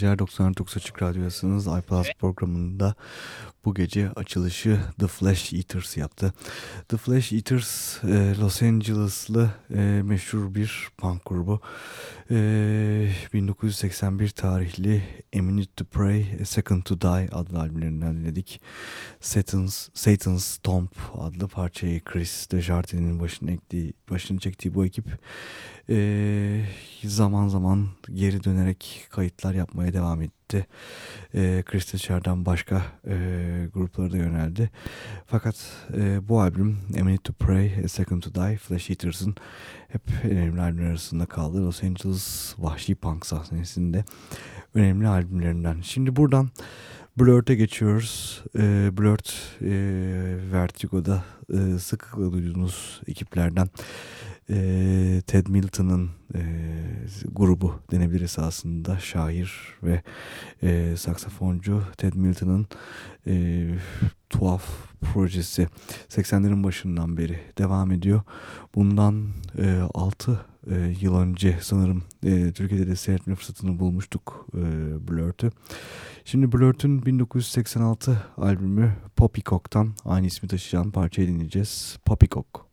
Geceler 99 Açık Radyo'dasınız. iPlus programında bu gece açılışı The Flash Eaters yaptı. The Flash Eaters e, Los Angeles'lı e, meşhur bir punk grubu. E, 1981 tarihli A Minute to Pray, A Second to Die adlı albümlerinden dinledik. Satan's, Satan's Tomb adlı parçayı Chris Desjardins başını, ektiği, başını çektiği bu ekip e, zaman zaman geri dönerek kayıtlar yapmaya devam etti. E, Chris Desjardins başka e, gruplara da yöneldi. Fakat e, bu albüm A Minute to Pray, A Second to Die, Flash Eaters'ın hep önemli albümler arasında kaldı. Los Angeles vahşi punk sahnesinde önemli albümlerinden. Şimdi buradan Blurt'e geçiyoruz. E, Blurt e, Vertigo'da e, sıklıkla duyduğunuz ekiplerden e, Ted Milton'ın e, grubu denebilir esasında şair ve e, saksafoncu Ted Milton'ın e, tuhaf projesi 80'lerin başından beri devam ediyor. Bundan e, 6 e, yıl önce sanırım e, Türkiye'de de seyretme fırsatını bulmuştuk e, Blurt'ü. Şimdi Blurt'ün 1986 albümü Poppycock'tan aynı ismi taşıyan parçayı dinleyeceğiz. Poppycock.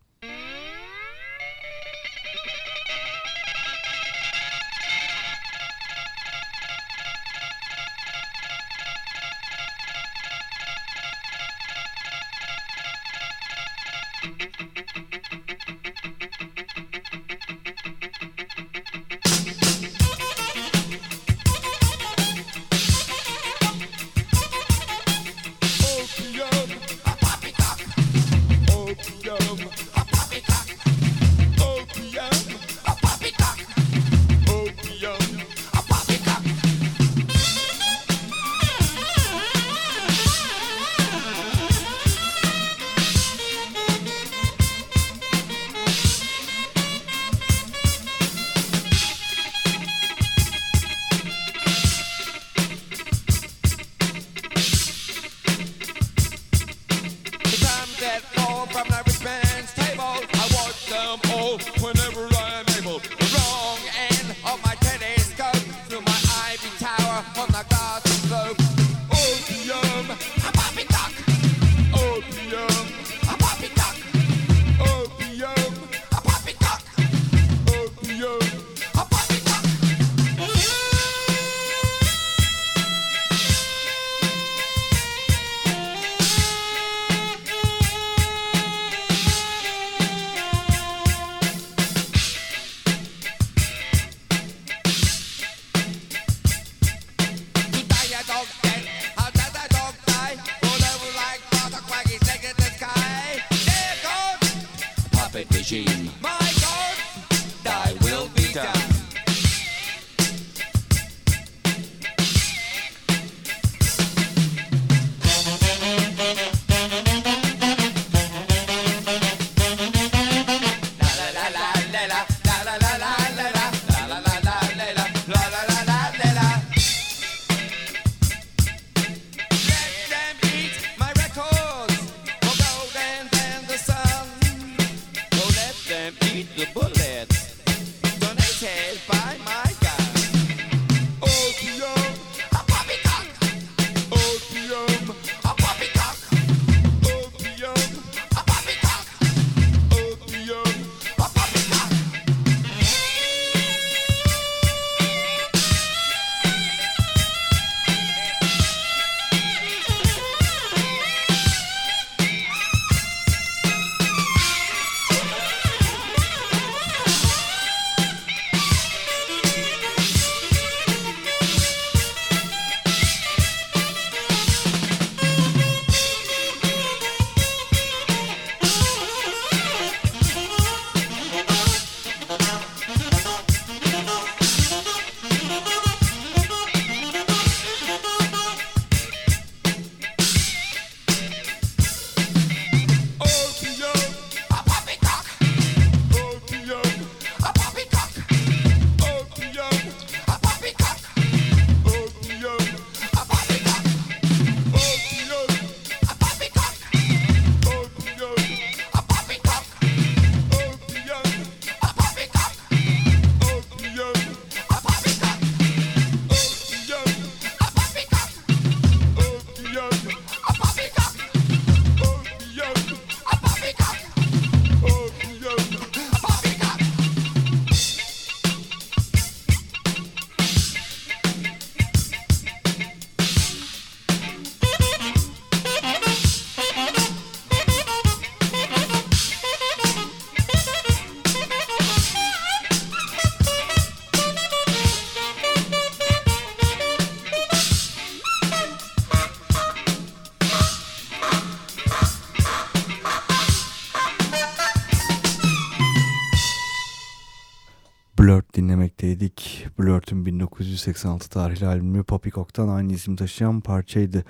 1986 tarihli albümü Poppycock'tan aynı isim taşıyan parçaydı.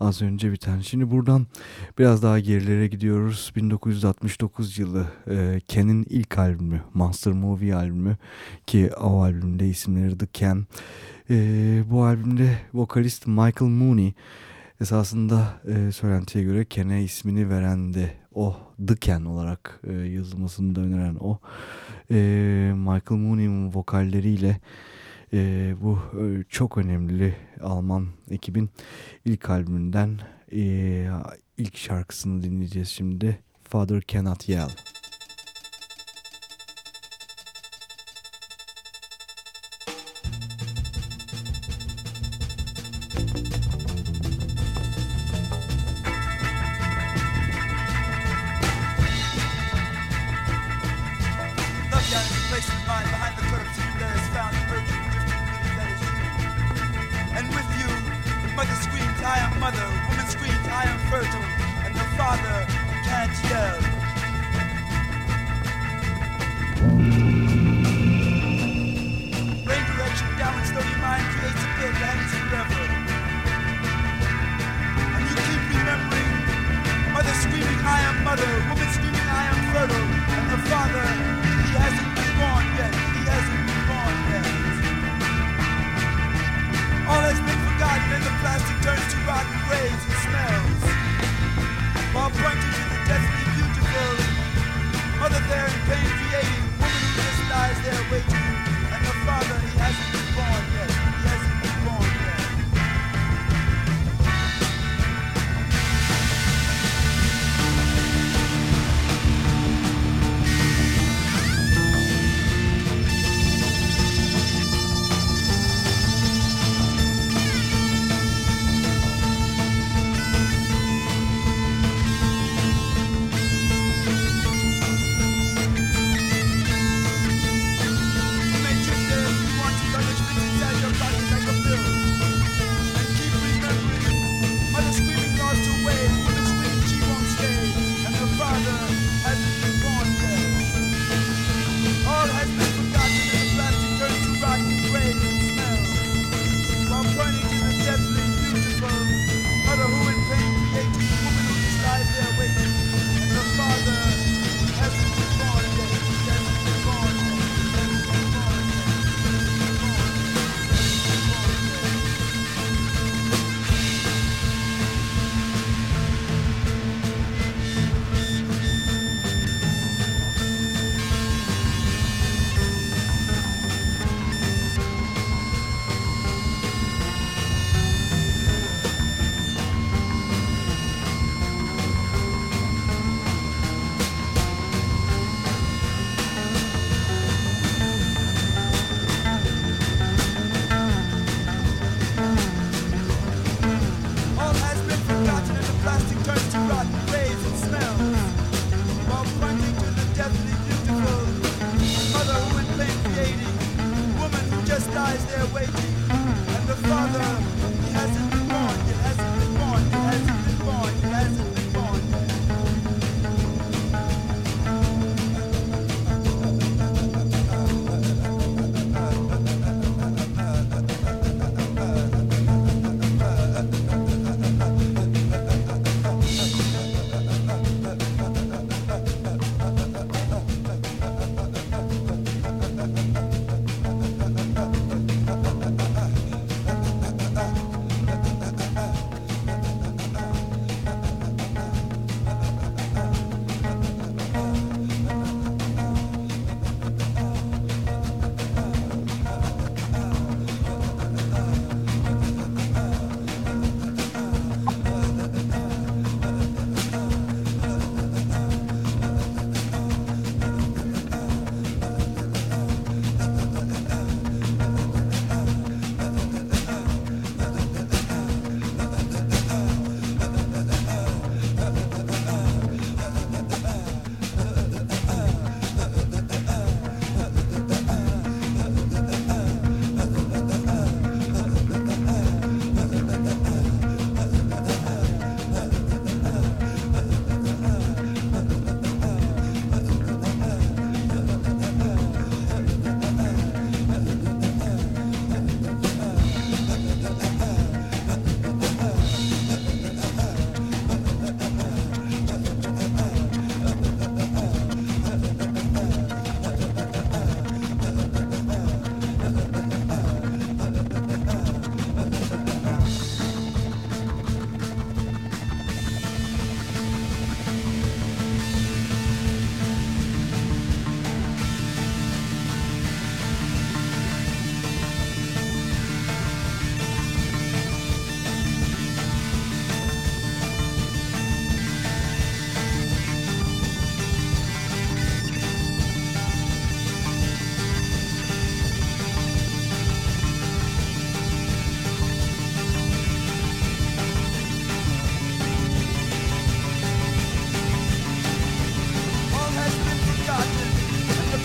Az önce biten. Şimdi buradan biraz daha gerilere gidiyoruz. 1969 yılı e, Ken'in ilk albümü, Monster Movie albümü ki o albümde isimleri The Ken. E, bu albümde vokalist Michael Mooney esasında e, söylentiye göre Ken'e ismini veren de o The Ken olarak e, yazılmasını da öneren o e, Michael Mooney'in vokalleriyle e, bu e, çok önemli Alman ekibin ilk albümünden e, ilk şarkısını dinleyeceğiz şimdi Father Cannot Yell.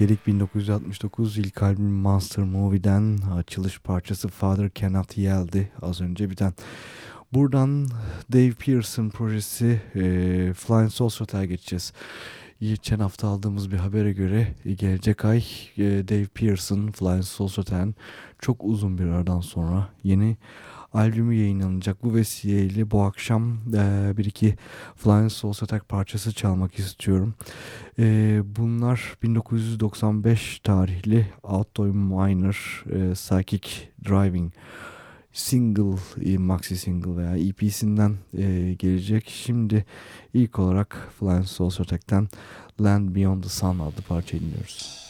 Dedik 1969 ilk albüm Monster Movie'den açılış parçası Father Cannot Yell'di az önce biten. Buradan Dave Pearson projesi e, Flying Saucer'a geçeceğiz. Geçen hafta aldığımız bir habere göre gelecek ay e, Dave Pearson Flying Saucer'ten çok uzun bir aradan sonra yeni albümü yayınlanacak. Bu vesileyle bu akşam e, bir iki Flying Souls Attack parçası çalmak istiyorum. E, bunlar 1995 tarihli Outdoor Minor e, Psychic Driving single, e, maxi single veya EP'sinden e, gelecek. Şimdi ilk olarak Flying Souls Attack'ten Land Beyond the Sun adlı parçayı dinliyoruz.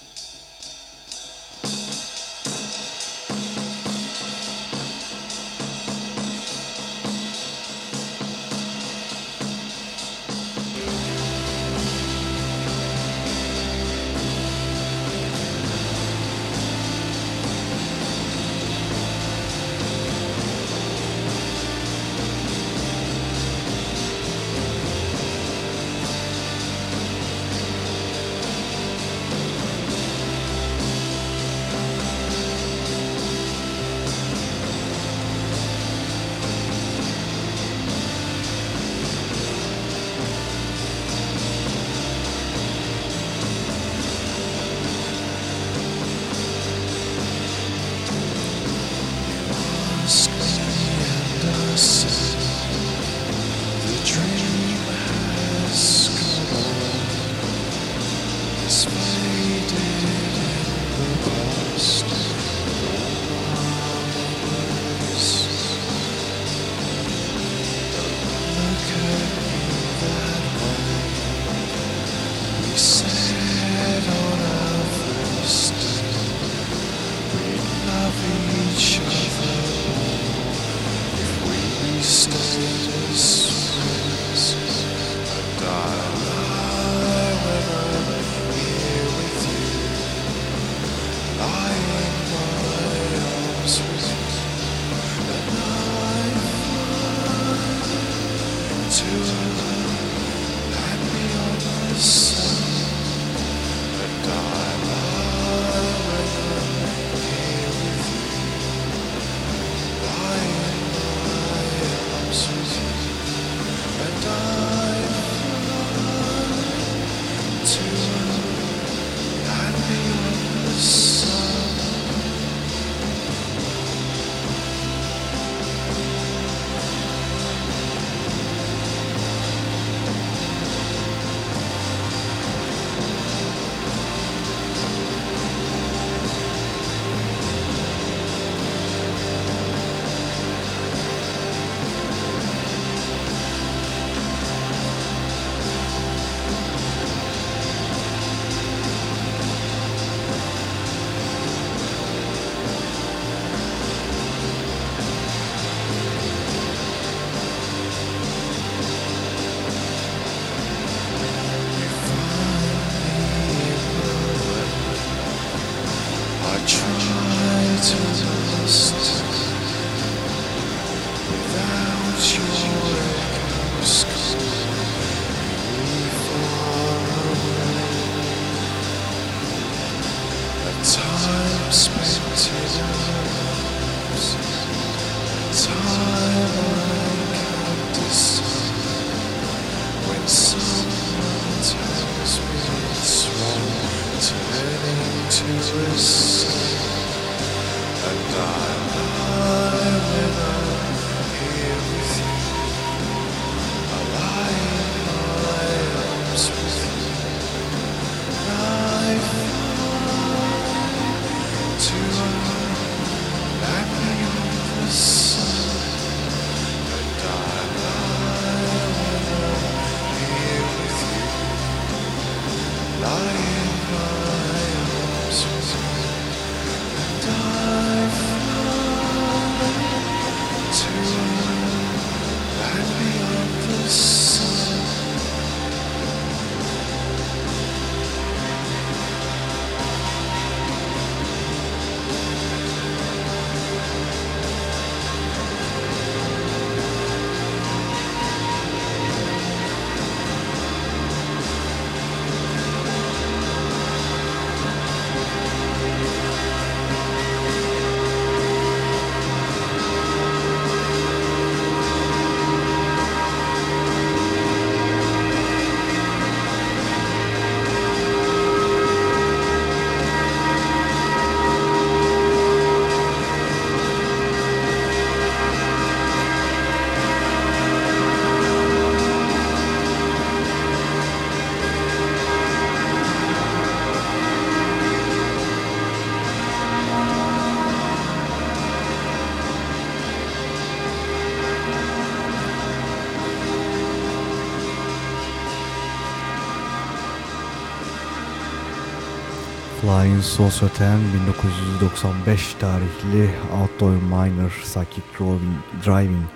Flying Saucer 1995 tarihli Outdoor Miner Psychic Driving, Driving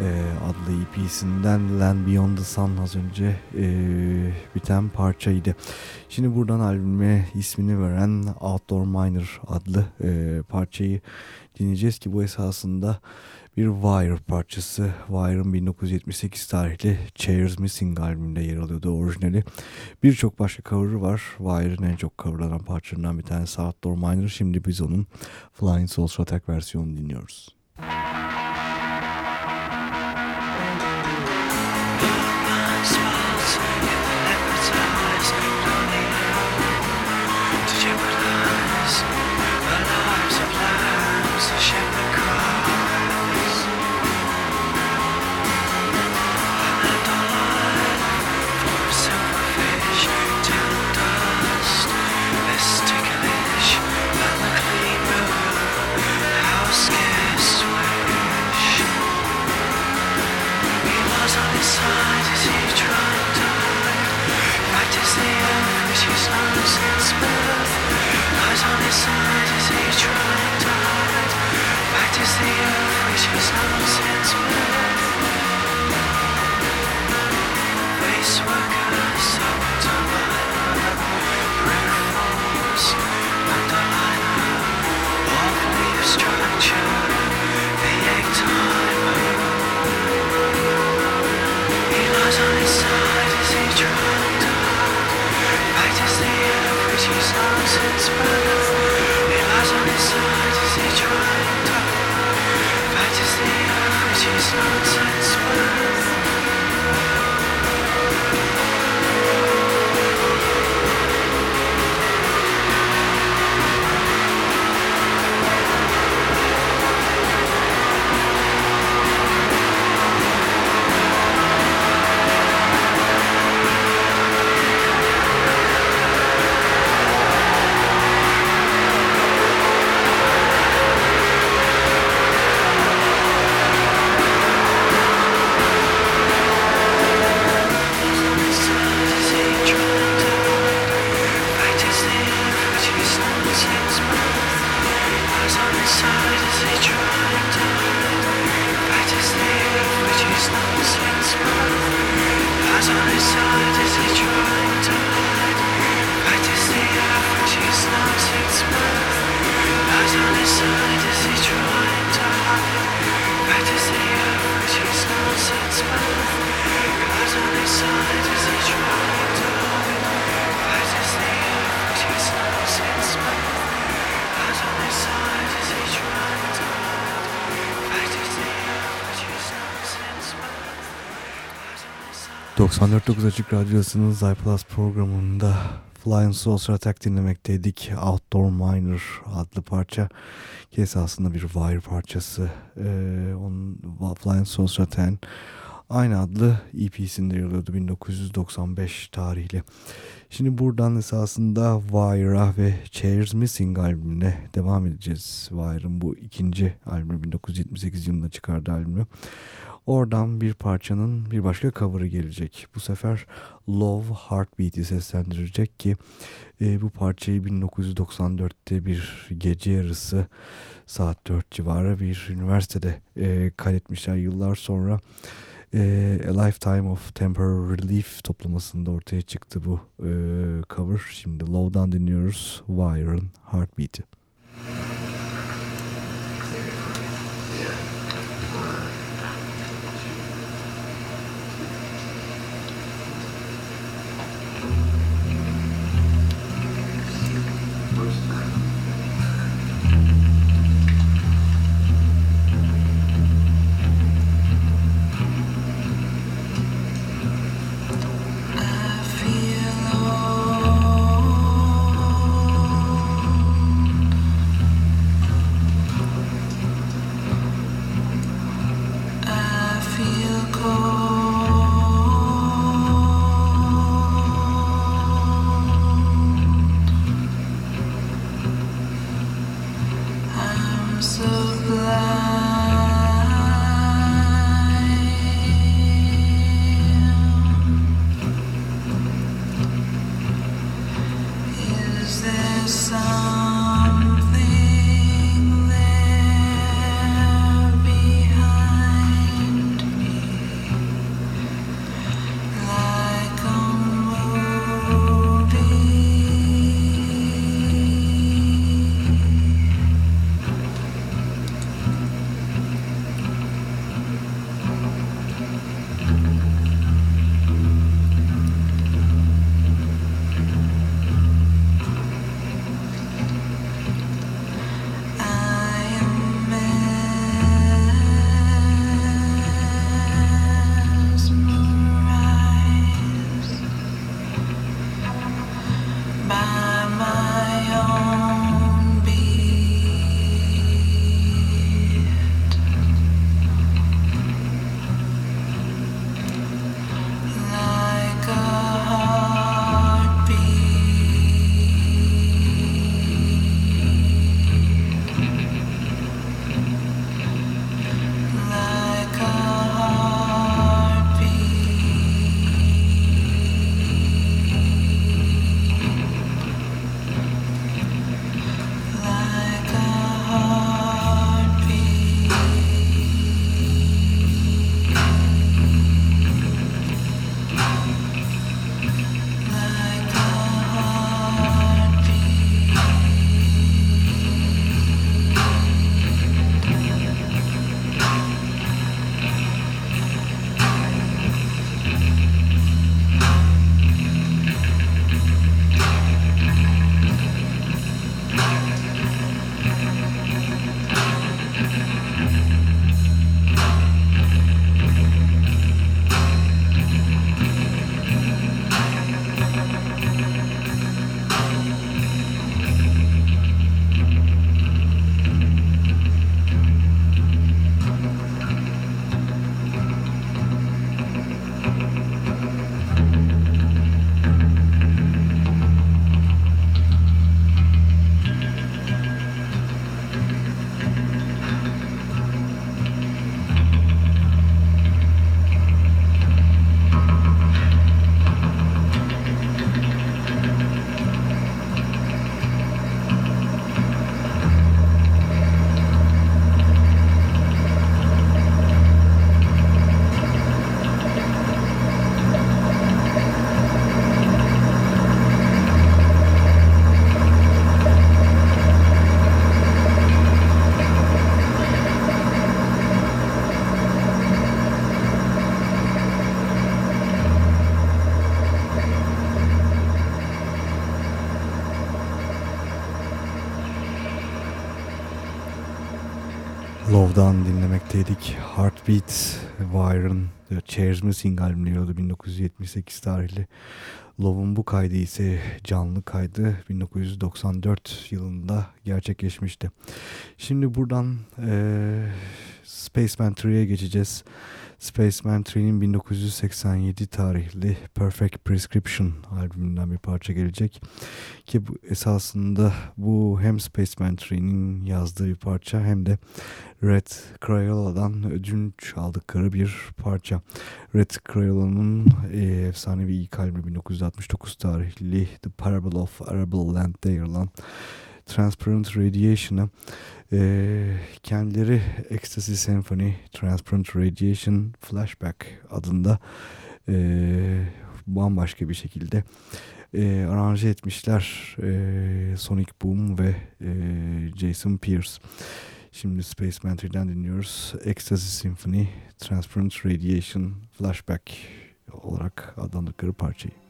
e, adlı EP'sinden Land Beyond the Sun az önce e, biten parçaydı. Şimdi buradan albüme ismini veren Outdoor Miner adlı e, parçayı dinleyeceğiz ki bu esasında bir Wire parçası. Wire'ın 1978 tarihli Chairs Missing albümünde yer alıyordu orijinali. Birçok başka cover'ı var. Wire'ın en çok coverlanan parçalarından bir tanesi Outdoor Miner. Şimdi biz onun Flying Souls Attack versiyonunu dinliyoruz. 94.9 Açık Radyosu'nun iPlus programında Flying Saucer Attack dinlemekteydik. Outdoor Miner adlı parça ki esasında bir Wire parçası. Ee, onun Flying Saucer Attack'in aynı adlı EP'sinde yer alıyordu 1995 tarihli. Şimdi buradan esasında Wire'a ve Chairs Missing albümüne devam edeceğiz. Wire'ın bu ikinci albümü 1978 yılında çıkardığı albümü. Oradan bir parçanın bir başka cover'ı gelecek. Bu sefer Love Heartbeat'i seslendirecek ki e, bu parçayı 1994'te bir gece yarısı saat 4 civarı bir üniversitede e, kaydetmişler yıllar sonra. E, A Lifetime of Temporary Relief toplamasında ortaya çıktı bu e, cover. Şimdi Love'dan dinliyoruz Wire'ın Heartbeat'i. Love'dan dinlemekteydik. Heartbeat, Wire'ın The Chairs Missing yayınladı 1978 tarihli. Love'un bu kaydı ise canlı kaydı 1994 yılında gerçekleşmişti. Şimdi buradan e, Spaceman 3'ye geçeceğiz. Spaceman 3'nin 1987 tarihli Perfect Prescription albümünden bir parça gelecek. Ki bu, esasında bu hem Spaceman 3'nin yazdığı bir parça hem de Red Crayola'dan ödünç aldıkları bir parça. Red Crayola'nın e, efsanevi ilk albümü 1969 tarihli The Parable of Arable Land'de yer alan Transparent Radiation'ı e, kendileri Ecstasy Symphony Transparent Radiation Flashback adında e, bambaşka bir şekilde e, aranje etmişler e, Sonic Boom ve e, Jason Pierce. Şimdi Spaceman 3'den dinliyoruz. Ecstasy Symphony Transparent Radiation Flashback olarak adlandırdıkları parçayı.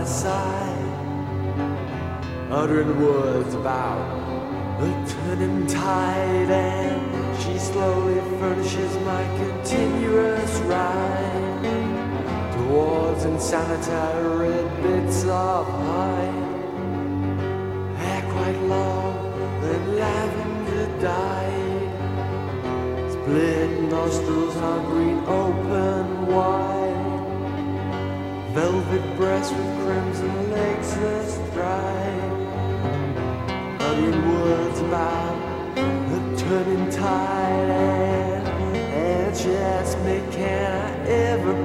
My side, uttering words about the turning tide, and she slowly furnishes my continuous ride towards insanitary red bits of hide, hair quite long and lavender dyed, split nostrils are green open wide. Velvet breast with crimson legs that's dry. Uttering words about the turning tide. And, and she asked me, can I ever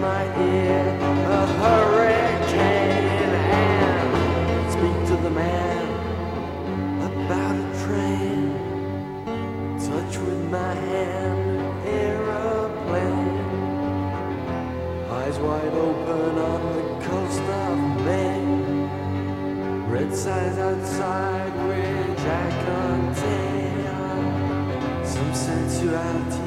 my ear a hurricane and speak to the man about a train. Touch with my hand aeroplane. Eyes wide open on the coast of Maine. Red size outside which I contain some sensuality.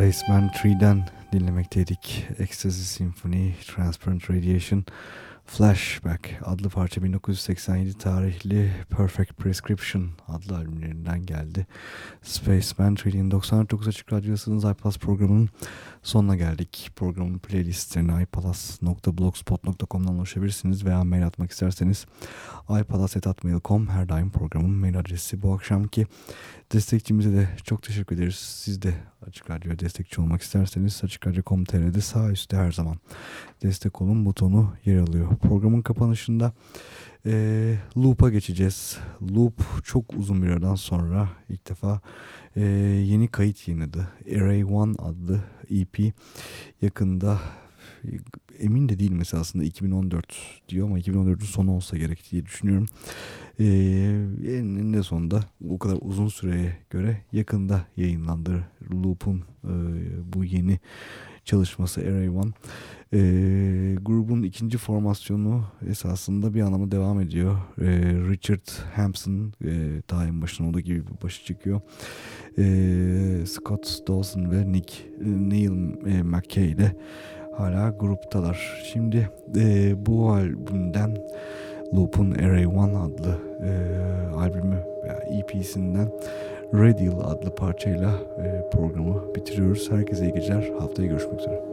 Spaceman 3'den dinlemekteydik. Ecstasy Symphony, Transparent Radiation. Flashback adlı parça 1987 tarihli Perfect Prescription adlı albümlerinden geldi. Spaceman Trading 99 Açık Radyosu'nun iPlus programının sonuna geldik. Programın playlistlerine iPalaz.blogspot.com'dan ulaşabilirsiniz veya mail atmak isterseniz iPalaz.mail.com her daim programın mail adresi. Bu akşamki destekçimize de çok teşekkür ederiz. Siz de Açık Radyo'ya destekçi olmak isterseniz Açık Radyo.com.tr'de sağ üstte her zaman destek olun butonu yer alıyor. Programın kapanışında e, Loop'a geçeceğiz. Loop çok uzun bir aradan sonra ilk defa e, yeni kayıt yayınladı. Array One adlı EP yakında emin de değil mesela aslında 2014 diyor ama 2014'ün sonu olsa gerek diye düşünüyorum. Ee, eninde sonunda o kadar uzun süreye göre yakında yayınlandı Loop'un e, bu yeni çalışması Array One. E, grubun ikinci formasyonu esasında bir anlamda devam ediyor. E, Richard Hampson e, daha en başında olduğu gibi başı çıkıyor. E, Scott Dawson ve Nick Neil e, McKay ile hala gruptalar. Şimdi e, bu albümden Loop'un Array One adlı e, albümü veya EP'sinden Radial adlı parçayla e, programı bitiriyoruz. Herkese iyi geceler. Haftaya görüşmek üzere.